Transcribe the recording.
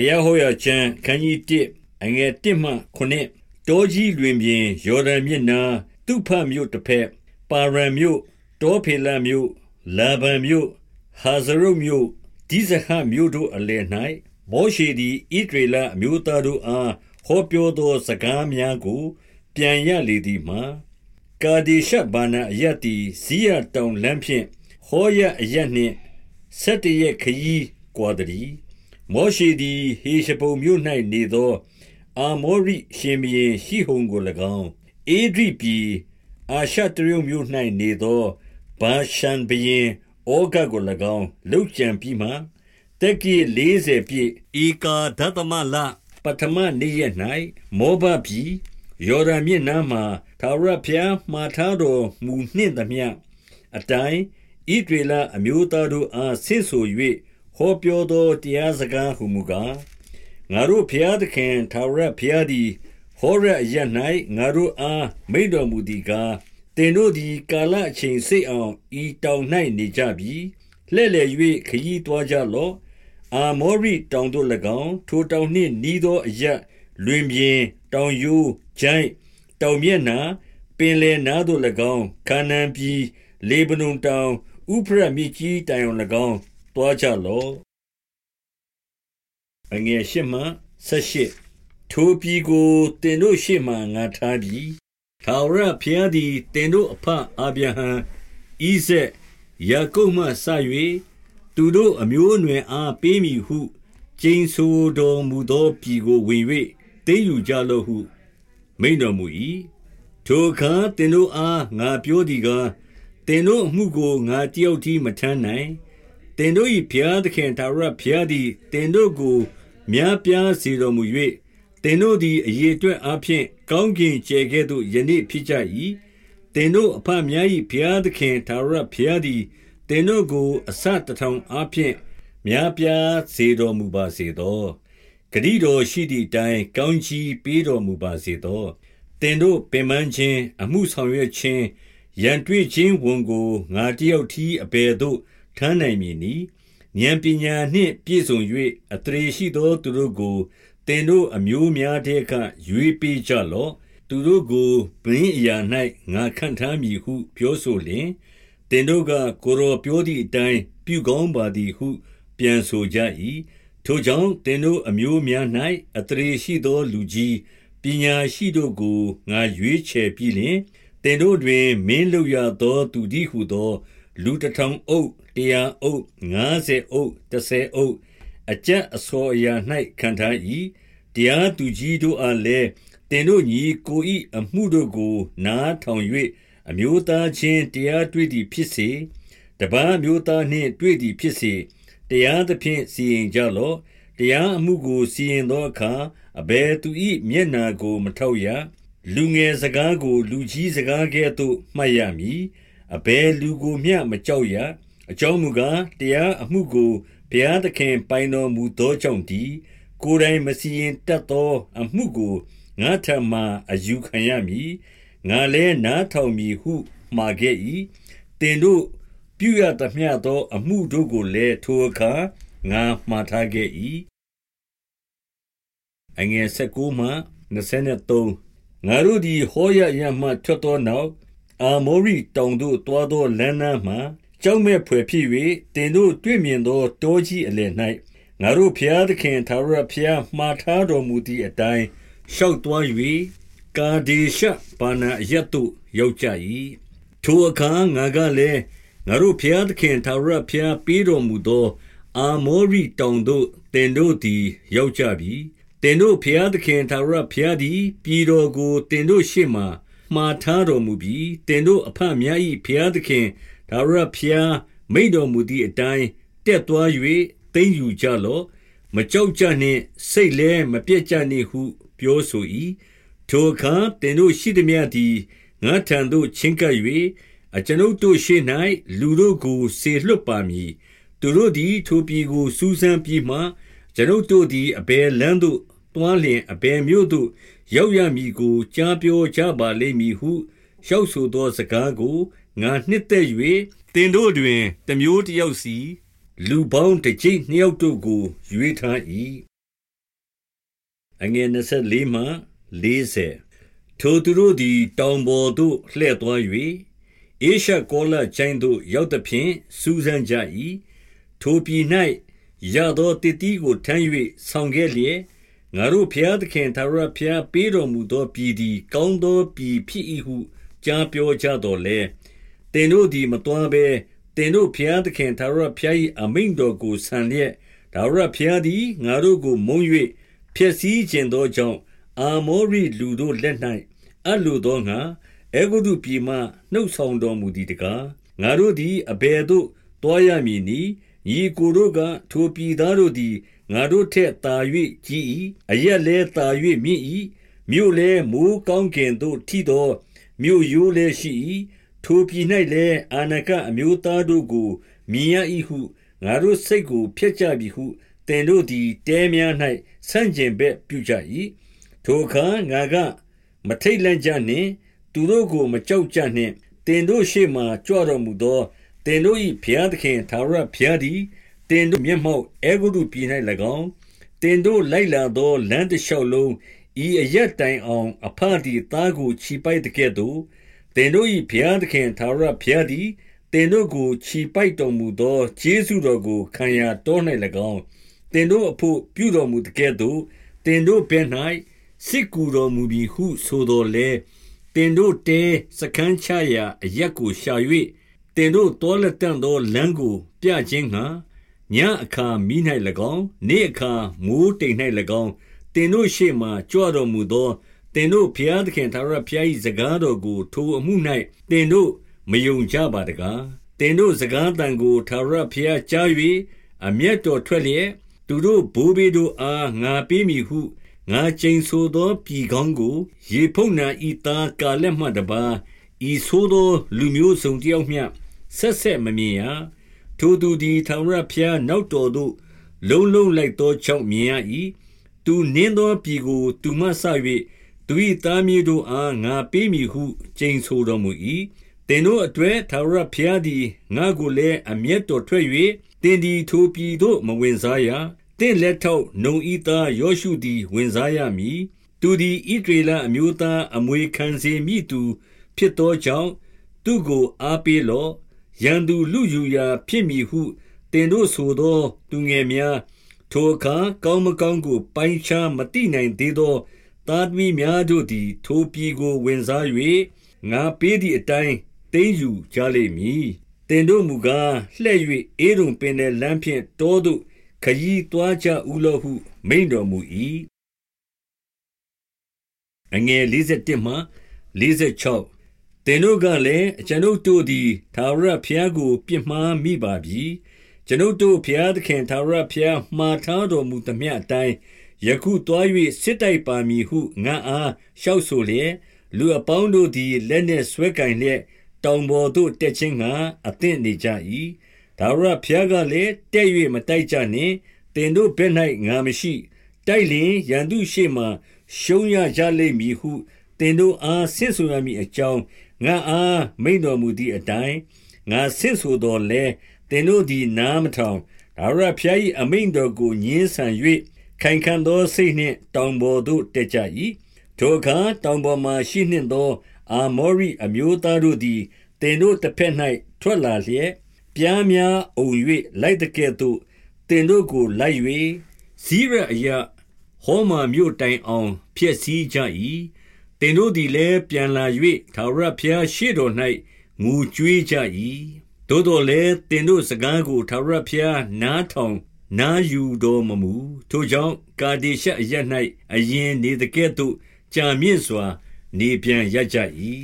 တရားဟောရာကျမ်းခန်းကြီး1အငယ်1မှ9တောကြီးလွင်ပြင်ယော်ဒန်မြစ်နာသူဖတ်မြို့တစ်ဖက်ပါရန်မြို့တောဖေလမြို့လာဗန်မြို့ဟာဇရုတ်မြို့ဒီဇဟမြို့တို့အလယ်၌မောရှေသည်ဣဒရေလအမျိုးသားတို့အားဟောပြောသောစကားများကို ပြန်ရလေသည်မှာကာဒီရှဘာနာအယတ်တီဇီယတောင်လမ်းဖြင့်ဟောရအယတ်နှင့်ဆက်တရက်ခရီးကွာသည် မောရှေသည် ဟေရှပုံမြို့၌နေသော အာမောရိရှင်ဘီရင်ရှိဟုန်ကို၎င်းအေဒရိပြည် အာရှတရုမြို့၌နေသောဘာရှန်ဘီရင်ဩဂတ်ကို၎င်းလှုပ်ကြံပြီးမှတက်ကီ40ပြည့်ဤကာဒသမလပထမနေ့ရက်၌မောဘပြည် ယော်ဒန်မြစ်နားမှသာရဖျား မှားထားတော်မူနှင့်သမျှအတိုင်းဣဒေလအမျိုးသားတို့အား ဆင့်ဆို၍ ဟောပြောသောတရားစကားဟုမူကားငါတို့ဖျားသခင်သာရဖျားသည်ဟောရအရ၌ငါတို့အားမိတော်မူသည်ကားတင်တို့သည်ကာလအချိန်စိတ်အောင်ဤတောင်၌နေကြပြီလှဲ့လေ၍ခရီးသွားကြလော့အာမောရိတောင်တို့၎င်းထိုတောင်နှင့်နီးသောအရလွင်ပြင် တောင်ယိုးချိုင်းတောင်မျက်နှာပင်လယ်နားသို့၎င်းခါနန်ပြည်လေဗနုန်တောင်ဥဖရမြစ်ကြီးတိုင်အောင်၎င်း တွားကြလော့အငယ်ရှိမှဆက်ရှိထိုပြည်ကိုတင်တို့ရှေ့မှငါထားပြီးထာဝရဘုရားသည်တင်တို့အဖအာဗြဟံဣဇက်ယာကုပ်မှစ၍သူတို့အမျိုးအနွယ်အားပေးမည်ဟုကျိန်ဆိုတော်မူသောပြည်ကိုဝင်၍သိမ်းယူကြလော့ဟု မိန်တော်မူ၏ထိုအခါတင်တို့အားငါပြောသည်ကားတင်တို့အမှုကိုငါတယောက်တည်းမထမ်းနိုင် တင်တို့၏ဘုရားသခင်သာရဘုရားသည်တင်တို့ကို များပြားစေတော်မူ၍တင်တို့သည် အရေအတွက်အဖျင်ကောင်းကင်ကျဲကဲ့သို့ ယနေ့ဖြစ်ကြ၏တင်တို့အဖများ၏ဘုရားသခင်သာရဘုရားသည်တင်တို့ကိုအစတထောင်အဖျင်များပြားစေတော်မူပါစေသော ဂတိတော်ရှိသည့်အတိုင်း ကောင်းချီးပေးတော်မူပါစေသောတင်တို့ပင်ပန်းခြင်း အမှုဆောင်ရွက်ခြင်း ရန်တွေ့ခြင်းဝန်ကို ငါတယောက်ထီးအဘယ်သို့ ထမ်းနိုင်မည်နည်းဉာဏ်ပညာနှင့်ပြည့်စုံ၍အတရေရှိသောသူတို့ကိုတင်တို့အမျိုးများတဲ့ကရွေးပေးကြလော့သူတို့ကိုဘင်းအရာ၌ငါခန့်ထားမည်ဟု ပြောဆိုလျင်တင်တို့ကကိုရောပြောသည့်အတိုင်းပြုကောင်းပါသည်ဟု ပြန်ဆိုကြ၏ထိုကြောင့်တင်တို့အမျိုးများ၌အတရေရှိသောလူကြီးပညာရှိတို့ကိုငါရွေးချယ်ပြီးလျှင်တင်တို့တွင် မင်းလုပ်ရသော သူသည်ဟုသော လူတထောင်အုပ်တရားအုပ်90အုပ်30အုပ်အကြက်အစောအရာ၌ခံထား၏တရားသူကြီးတို့အားလည်းတင်တို့ညီကိုဤအမှုတို့ကို နားထောင်၍အမျိုးသားချင်းတရားတွေ့သည်ဖြစ်စေတပန်းမျိုးသားနှင့်တွေ့သည်ဖြစ်စေတရားသဖြင့်စီရင်ကြလော့တရားအမှုကိုစီရင်သောအခါအဘယ်သူ၏မျက်နာကို မထောက်ရလူငယ်စကားကို လူကြီးစကားကဲ့သို့မှတ်ရမည် အဘယ်လူကိုမျှမကြောက်ရအကြောင်းမူကားတရားအမှုကိုဘုရားသခင်ပိုင်တော်မူသောကြောင့်ဒီကိုယ်တိုင်မစီရင်တတ်သော အမှုကိုငါထံမှအယူခံရမည်ငါလည်းနားထောင်မည်ဟုမှာခဲ့၏တင်တို့ပြုရသမျှသော အမှုတို့ကိုလည်းထိုအခါငါမှားထားခဲ့၏အငယ်16မှ23ငါတို့သည်ဟောရရမှထွက်သောနောက် အာမောရိတောင်သို့တွားသောလမ်းနားမှကြောက်မဲ့ဖွယ်ဖြစ်၍တင်တို့တွေ့မြင်သော တောကြီးအလယ်၌ငါတို့ဖျားသခင်သာရဖျားမှားထားတော်မူသည့်အတိုင်း ရှောက်သွား၍ကာဒေရှဘာနာယတ်သို့ ရောက်ကြ၏ထိုအခါ ငါကလည်း ငါတို့ဖျားသခင်သာရဖျားပေးတော်မူသော အာမောရိတောင်သို့တင်တို့သည် ရောက်ကြပြီတင်တို့ဖျားသခင်သာရဖျားသည် ပြည်တော်ကိုတင်တို့ရှေ့မှ မှားထားတော်မူပြီးတင်တို့အဖများ၏ဖျားသခင်ဒါဝရဖျားမိန်တော်မူသည့်အတိုင်းတက်သွား၍သိမ့်ယူကြလော့မကြောက်ကြနှင့်စိတ်လည်းမပြည့်ကြနှင့်ဟု ပြောဆို၏ထိုအခါတင်တို့ရှိသည်များသည်ငါထံသို့ချင်းကပ်၍အကျွန်ုပ်တို့ရှေ့၌လူတို့ကိုဆေလွတ်ပါမည်သူတို့သည်ထိုပြည်ကိုစူးစမ်းပြီးမှကျွန်ုပ်တို့သည်အဘယ်လမ်းသို့တွားလျင်အဘယ်မြို့သို့ ရောက်ရမည်ကို ကြားပြောကြပါလိမ့်မည်ဟုလျှောက်ဆိုသောစကားကိုငါနှစ်သက်၍တင်တို့တွင်တမျိုးတယောက်စီ လူပေါင်းတစ်ကြိမ်နှစ်ယောက်တို့ကိုရွေးထား၏အငယ်24မှ40ထိုသူတို့သည် တောင်ပေါ်သို့လှည့်သွား၍အေရှကောလချိုင်းသို့ ရောက်သဖြင့်စူးစမ်းကြ၏ထိုပြည်၌ရသောတတိကိုထမ်း၍ဆောင်ခဲ့လျက် ငါတို့ဖျားသခင်သာရဖျားပေးတော်မူသောပြည်သည် ကောင်းသောပြည်ဖြစ်၏ဟု ကြားပြောကြတော်လဲတင်တို့သည်မတော်ဘဲတင်တို့ဖျားသခင်သာရဖျား၏အမိန်တော်ကိုဆန်လျက်ဒါရဖျားသည်ငါတို့ကိုမုံ၍ဖျက်ဆီးခြင်းသောကြောင့်အာမောရိလူတို့လက်၌အလိုသောငါအေဂုတုပြည်မှနှုတ်ဆောင်တော်မူသည်တကားငါတို့သည်အဘယ်သို့တွားရမည်နည်းညီကိုတို့ကထိုပြည်သားတို့သည် ငါတို့ထက်သာ၍ကြီး၏အရက်လဲသာ၍မြင့်၏မြို့လဲမိုးကောင်းကင်သို့ထိသောမြို့ရိုးလဲရှိ၏ထိုပြည်၌လည်းအာနကအမျိုးသားတို့ကိုမြင်ရ၏ဟုငါတို့စိတ်ကိုဖျက်ကြပြီဟုတင်တို့သည်တဲများ၌ဆန့်ကျင်ဘက်ပြုကြ၏ထိုအခါငါကမထိတ်လန့်ကြနှင့် သူတို့ကိုမကြောက်ကြနှင့်တင်တို့ရှေ့မှကြွတော်မူသောတင်တို့၏ဘုရားသခင်သာရဘုရားသည် တင်တို့မျက်မှောက်အေဂုတုပြည်၌၎င်းတင်တို့လိုက်လာသောလမ်းတစ်လျှောက်လုံးဤအရက်တိုင်အောင် အဖသည်သားကိုခြိပိုက်တဲ့ကဲ့သို့တင်တို့၏ဘုရားသခင်သာရဘုရားသည်တင်တို့ကိုခြိပိုက်တော်မူသောကျေးဇူးတော်ကိုခံရတော်၌၎င်းတင်တို့အဖို့ပြုတော်မူတဲ့ကဲ့သို့တင်တို့ဘက်၌စစ်ကူတော်မူပြီးဟုဆိုတော်လဲတင်တို့တဲစကန်းချရာအရက်ကိုရှာ၍တင်တို့တောလက်တန့်သောလမ်းကို ပြခြင်းငှာ ညအခါမိ၌၎င်းနေ့အခါမိုးတိမ်၌၎င်းတင်တို့ရှေ့မှကြွတော်မူသောတင်တို့ဖျားသခင်သာရဖျား၏စကားတော်ကို ထိုအမှု၌တင်တို့မယုံကြပါတကားတင်တို့စကားတန်ကိုသာရဖျားကြား၍အမျက်တော်ထွက်လျက်သူတို့ဘိုးဘေးတို့အားငါပေးမည်ဟုငါကျိန်ဆိုသောပြည်ကောင်းကို ရေဖုန်နာဤသားကာလက်မှတပါဤဆိုသော လူမျိုးစုံတယောက်မျှဆက်ဆက်မမြင်ရ ထိုသူသည်ထာဝရဘုရားနောက်တော်သို့ လုံးလုံးလိုက်သောကြောင့်မြင်ရ၏သူနင်းသောပြည်ကို သူမှဆ၍သူ၏သားမြေတို့အားငါပေးမည်ဟုကျိန်ဆိုတော်မူ၏တင်တို့အတွေ့ထာဝရဘုရားသည်ငါကိုလည်းအမျက်တော်ထွက်၍တင်ဒီထိုပြည်သို့မဝင်စားရတင့်လက်ထောက်နုံဤသားယောရှုသည် ဝင်စားရမည်သူသည်ဣဒရေလအမျိုးသားအမွေခံစေမိသူ ဖြစ်သောကြောင့်သူကိုအားပေးလော့ ရန်သူလူယူရာဖြစ်မည်ဟုတင်တို့ဆိုသော သူငယ်များထိုအခါကောင်းမကောင်းကို ပိုင်းခြားမတိနိုင်သေးသောသားသမီးများတို့သည် ထိုပြည်ကို ဝင်စား၍ငါပေးသည့်အတိုင်းသိမ်းယူကြလိမ့်မည်တင်တို့မူကားလှဲ့၍အေရုံပင်တဲ့လမ်းဖြင့်တောသို့ခရီးသွားကြဦးလော့ဟု မိန်တော်မူ၏အငယ်51မှ46 တင်တို့ကလည်းကျွန်ုပ်တို့သည်သာရဖျားကို ပြစ်မှားမိပါပြီ ကျွန်ုပ်တို့ဖျားသခင်သာရဖျား မှားထားတော်မူသမျှအတိုင်း ယခုသွား၍စစ်တိုက်ပါမည်ဟု ငါအား လျှောက်ဆိုလျက် လူအပေါင်းတို့သည် လက်နှင့်ဆွဲကင်လျက် တောင်ပေါ်သို့ တက်ခြင်းငှာအသင့်နေကြ၏ဒါဝရဘုရားကလည်းတဲ့၍မတိုက်ကြနှင့်တင်တို့ဘက်၌ငါမရှိ တိုက်လျင် ရန်သူရှေ့မှရှုံးရကြလိမ့်မည်ဟုတင်တို့အား ဆင့်ဆိုရမည်အကြောင်း ငါအားမိန်တော်မူသည့်အတိုင်းငါဆင့်ဆိုတော်လဲတင်တို့သည်နားမထောင်ဒါဝရဘုရား၏အမိန်တော်ကိုညင်းဆန်၍ခိုင်ခံ့သောစိတ်နှင့်တောင်ပေါ်သို့တက်ကြ၏ထိုအခါတောင်ပေါ်မှရှိနှင့်သောအာမောရိအမျိုးသားတို့သည်တင်တို့တစ်ဖက်၌ထွက်လာလျက်ပြားများအုံ၍လိုက်တဲ့ကဲ့သို့တင်တို့ကိုလိုက်၍ဇိရအယဟောမာမြို့တိုင်အောင်ဖျက်ဆီးကြ၏ တင်တို့သည်လည်းပြန်လာ၍သာရဖျားရှိတော်၌ငူကြွေးကြ၏သို့တော်လည်းတင်တို့စကားကိုသာရဖျားနားထောင်နားယူတော်မမူထိုကြောင့်ကာဒေရှအရ၌အရင်နေတကဲ့သို့ကြာမြင့်စွာ နေပြန်ရကြ၏